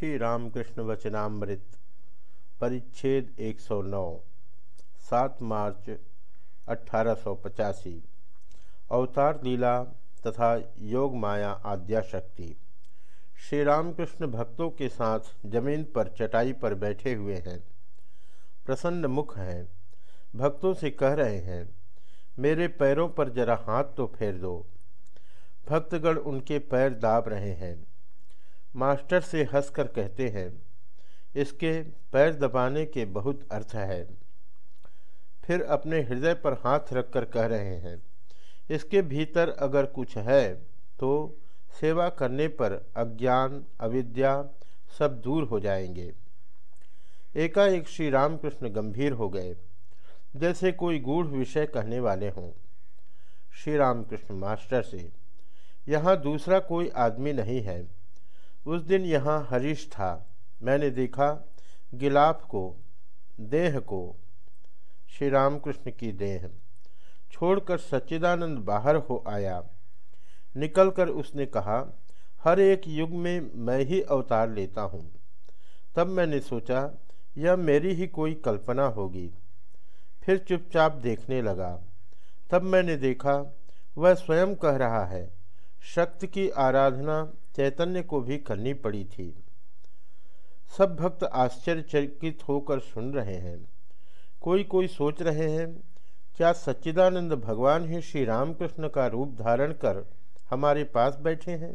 श्री रामकृष्ण वचनामृत, परिच्छेद 109 सात मार्च अठारह अवतार लीला तथा योग माया आद्या शक्ति श्री रामकृष्ण भक्तों के साथ ज़मीन पर चटाई पर बैठे हुए हैं। प्रसन्न मुख हैं। भक्तों से कह रहे हैं, मेरे पैरों पर जरा हाथ तो फेर दो। भक्तगण उनके पैर दाब रहे हैं। मास्टर से हंसकर कहते हैं, इसके पैर दबाने के बहुत अर्थ है। फिर अपने हृदय पर हाथ रखकर कह रहे हैं, इसके भीतर अगर कुछ है तो सेवा करने पर अज्ञान, अविद्या सब दूर हो जाएँगे। एकाएक श्री रामकृष्ण गंभीर हो गए, जैसे कोई गूढ़ विषय कहने वाले हों। श्री रामकृष्ण मास्टर से, यहाँ दूसरा कोई आदमी नहीं है उस दिन यहाँ हरीश था। मैंने देखा, गिलाफ को, देह को श्री रामकृष्ण की देह। छोड़कर सच्चिदानंद बाहर हो आया। निकलकर उसने कहा, हर एक युग में मैं ही अवतार लेता हूँ। तब मैंने सोचा, यह मेरी ही कोई कल्पना होगी। फिर चुपचाप देखने लगा। तब मैंने देखा, वह स्वयं कह रहा है, शक्ति की आराधना चैतन्य को भी करनी पड़ी थी। सब भक्त आश्चर्यचकित होकर सुन रहे हैं। कोई कोई सोच रहे हैं, क्या सच्चिदानंद भगवान ही श्री रामकृष्ण का रूप धारण कर हमारे पास बैठे हैं?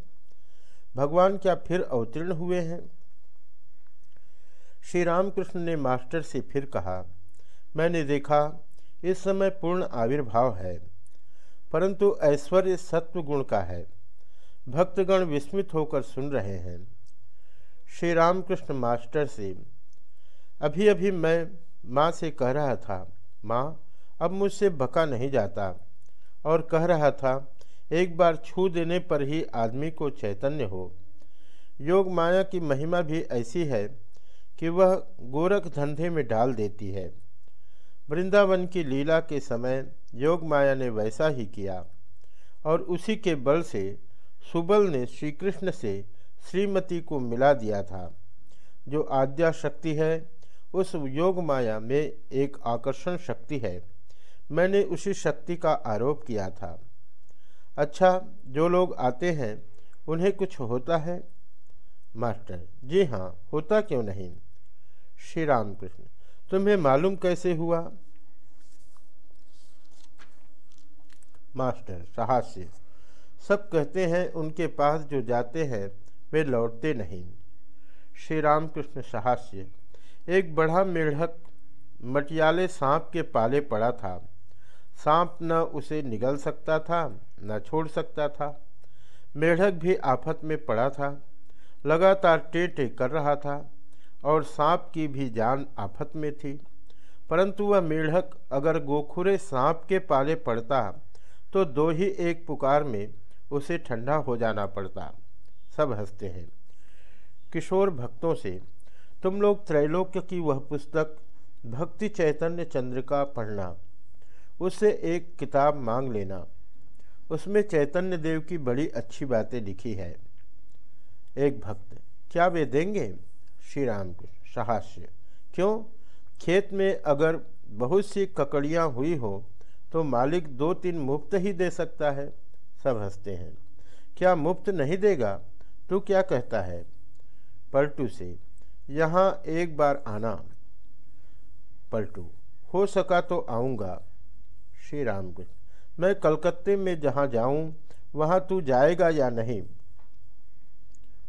भगवान क्या फिर अवतीर्ण हुए हैं? श्री रामकृष्ण ने मास्टर से फिर कहा, मैंने देखा, इस समय पूर्ण आविर्भाव है, परंतु ऐश्वर्य सत्व गुण का है। भक्तगण विस्मित होकर सुन रहे हैं। श्री रामकृष्ण मास्टर से अभी अभी मैं माँ से कह रहा था, माँ, अब मुझसे बका नहीं जाता। और कह रहा था, एक बार छू देने पर ही आदमी को चैतन्य हो। योग माया की महिमा भी ऐसी है कि वह गोरख धंधे में डाल देती है। वृंदावन की लीला के समय योग माया ने वैसा ही किया और उसी के बल से सुबल ने श्री कृष्ण से श्रीमती को मिला दिया था। जो आद्या शक्ति है, उस योग माया में एक आकर्षण शक्ति है। मैंने उसी शक्ति का आरोप किया था। अच्छा जो लोग आते हैं, उन्हें कुछ होता है? मास्टर, जी हाँ होता क्यों नहीं? श्री राम कृष्ण तुम्हें मालूम कैसे हुआ? मास्टर, साहस्य। सब कहते हैं, उनके पास जो जाते हैं, वे लौटते नहीं। श्री रामकृष्ण साहस्य। एक बड़ा मेढक मटियाले सांप के पाले पड़ा था। सांप न उसे निगल सकता था, न छोड़ सकता था। मेढक भी आफत में पड़ा था। लगातार टे कर रहा था और सांप की भी जान आफत में थी। परंतु वह मेढक अगर गोखुरे सांप के पाले पड़ता तो दो ही एक पुकार में उसे ठंडा हो जाना पड़ता। सब हँसते हैं। किशोर भक्तों से, तुम लोग त्रैलोक्य की वह पुस्तक, भक्ति चैतन्य चंद्रिका पढ़ना। उससे एक किताब मांग लेना। उसमें चैतन्य देव की बड़ी अच्छी बातें लिखी है। एक भक्त, क्या वे देंगे? श्री राम को साहस्य क्यों? खेत में अगर बहुत सी ककड़ियाँ हुई हो तो मालिक दो तीन मुफ़्त ही दे सकता है। सब हँसते हैं। क्या मुफ़्त नहीं देगा? तू क्या कहता है? पलटू से, यहाँ एक बार आना। पलटू, हो सका तो आऊँगा। श्री राम मैं कलकत्ते में जहाँ जाऊँ, वहाँ तू जाएगा या नहीं?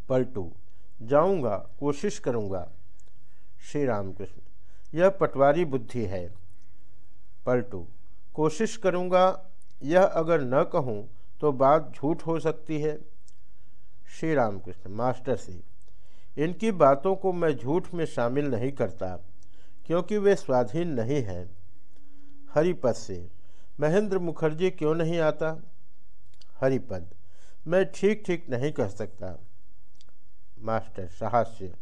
पलटू, जाऊँगा, कोशिश करूँगा। श्री राम कृष्ण यह पटवारी बुद्धि है। पलटू, कोशिश करूँगा, यह अगर न कहूँ तो बात झूठ हो सकती है। श्री रामकृष्ण, मास्टर से, इनकी बातों को मैं झूठ में शामिल नहीं करता, क्योंकि वे स्वाधीन नहीं हैं। हरिपद से, महेंद्र मुखर्जी क्यों नहीं आता? हरिपद, मैं ठीक ठीक नहीं कह सकता। मास्टर, साहस्य,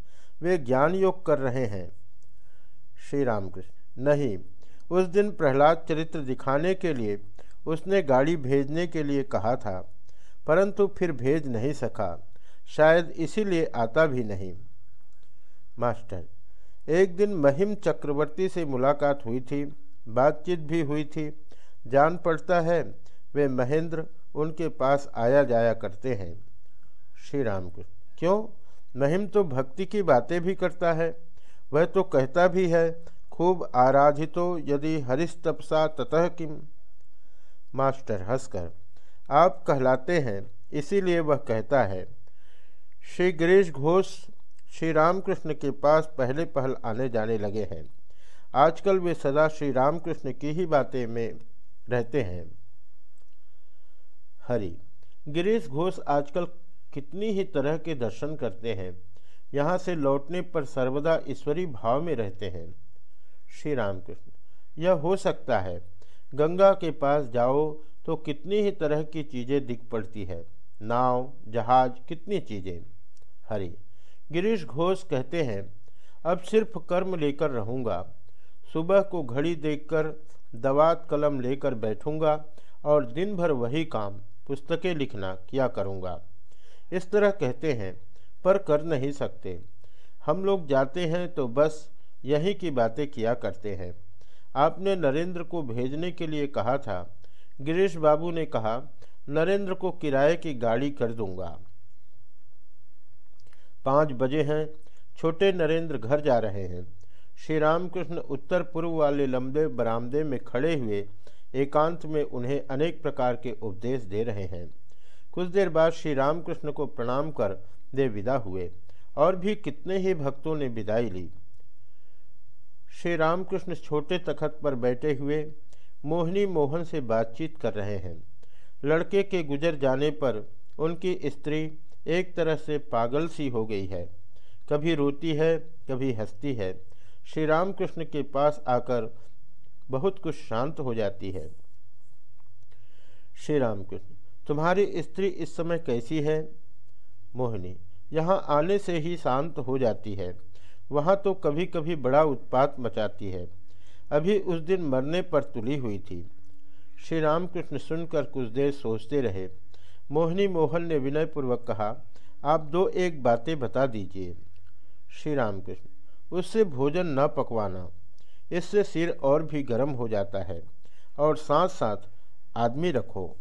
वे ज्ञान योग कर रहे हैं। श्री रामकृष्ण, नहीं, उस दिन प्रहलाद चरित्र दिखाने के लिए उसने गाड़ी भेजने के लिए कहा था, परंतु फिर भेज नहीं सका। शायद इसीलिए आता भी नहीं। मास्टर, एक दिन महिम चक्रवर्ती से मुलाकात हुई थी, बातचीत भी हुई थी। जान पड़ता है, वे महेंद्र उनके पास आया जाया करते हैं। श्री राम क्यों? महिम तो भक्ति की बातें भी करता है। वह तो कहता भी है, खूब आराधितो यदि हरिस्तपसा ततः किम। मास्टर हंसकर। आप कहलाते हैं, इसीलिए वह कहता है, श्री गिरीश घोष, श्री रामकृष्ण के पास पहले पहल आने जाने लगे हैं। आजकल वे सदा श्री रामकृष्ण की ही बातें में रहते हैं। हरि, गिरीश घोष आजकल कितनी ही तरह के दर्शन करते हैं। यहाँ से लौटने पर सर्वदा ईश्वरी भाव में रहते हैं। श्री रामकृष्ण, यह हो सकता है गंगा के पास जाओ तो कितनी ही तरह की चीज़ें दिख पड़ती है। नाव, जहाज़, कितनी चीज़ें। हरि, गिरीश घोष कहते हैं, अब सिर्फ़ कर्म लेकर रहूँगा। सुबह को घड़ी देखकर दवात कलम लेकर बैठूँगा और दिन भर वही काम, पुस्तकें लिखना, किया करूँगा। इस तरह कहते हैं, पर कर नहीं सकते। हम लोग जाते हैं तो बस यही की बातें किया करते हैं। आपने नरेंद्र को भेजने के लिए कहा था। गिरीश बाबू ने कहा, नरेंद्र को किराए की गाड़ी कर दूँगा। पाँच बजे हैं, छोटे नरेंद्र घर जा रहे हैं। श्री रामकृष्ण उत्तर पूर्व वाले लंबे बरामदे में खड़े हुए, एकांत में उन्हें अनेक प्रकार के उपदेश दे रहे हैं। कुछ देर बाद श्री रामकृष्ण को प्रणाम कर दे विदा हुए, और भी कितने ही भक्तों ने विदाई ली। श्री रामकृष्ण छोटे तखत पर बैठे हुए मोहिनी मोहन से बातचीत कर रहे हैं। लड़के के गुजर जाने पर उनकी स्त्री एक तरह से पागल सी हो गई है। कभी रोती है, कभी हंसती है। श्री रामकृष्ण के पास आकर बहुत कुछ शांत हो जाती है। श्री रामकृष्ण तुम्हारी स्त्री इस समय कैसी है? मोहिनी, यहाँ आने से ही शांत हो जाती है। वहाँ तो कभी कभी बड़ा उत्पात मचाती है। अभी उस दिन मरने पर तुली हुई थी। श्री रामकृष्ण सुनकर कुछ देर सोचते रहे। मोहिनी मोहन ने विनयपूर्वक कहा, आप दो एक बातें बता दीजिए। श्री रामकृष्ण उससे भोजन न पकवाना। इससे सिर और भी गर्म हो जाता है। और साथ साथ आदमी रखो।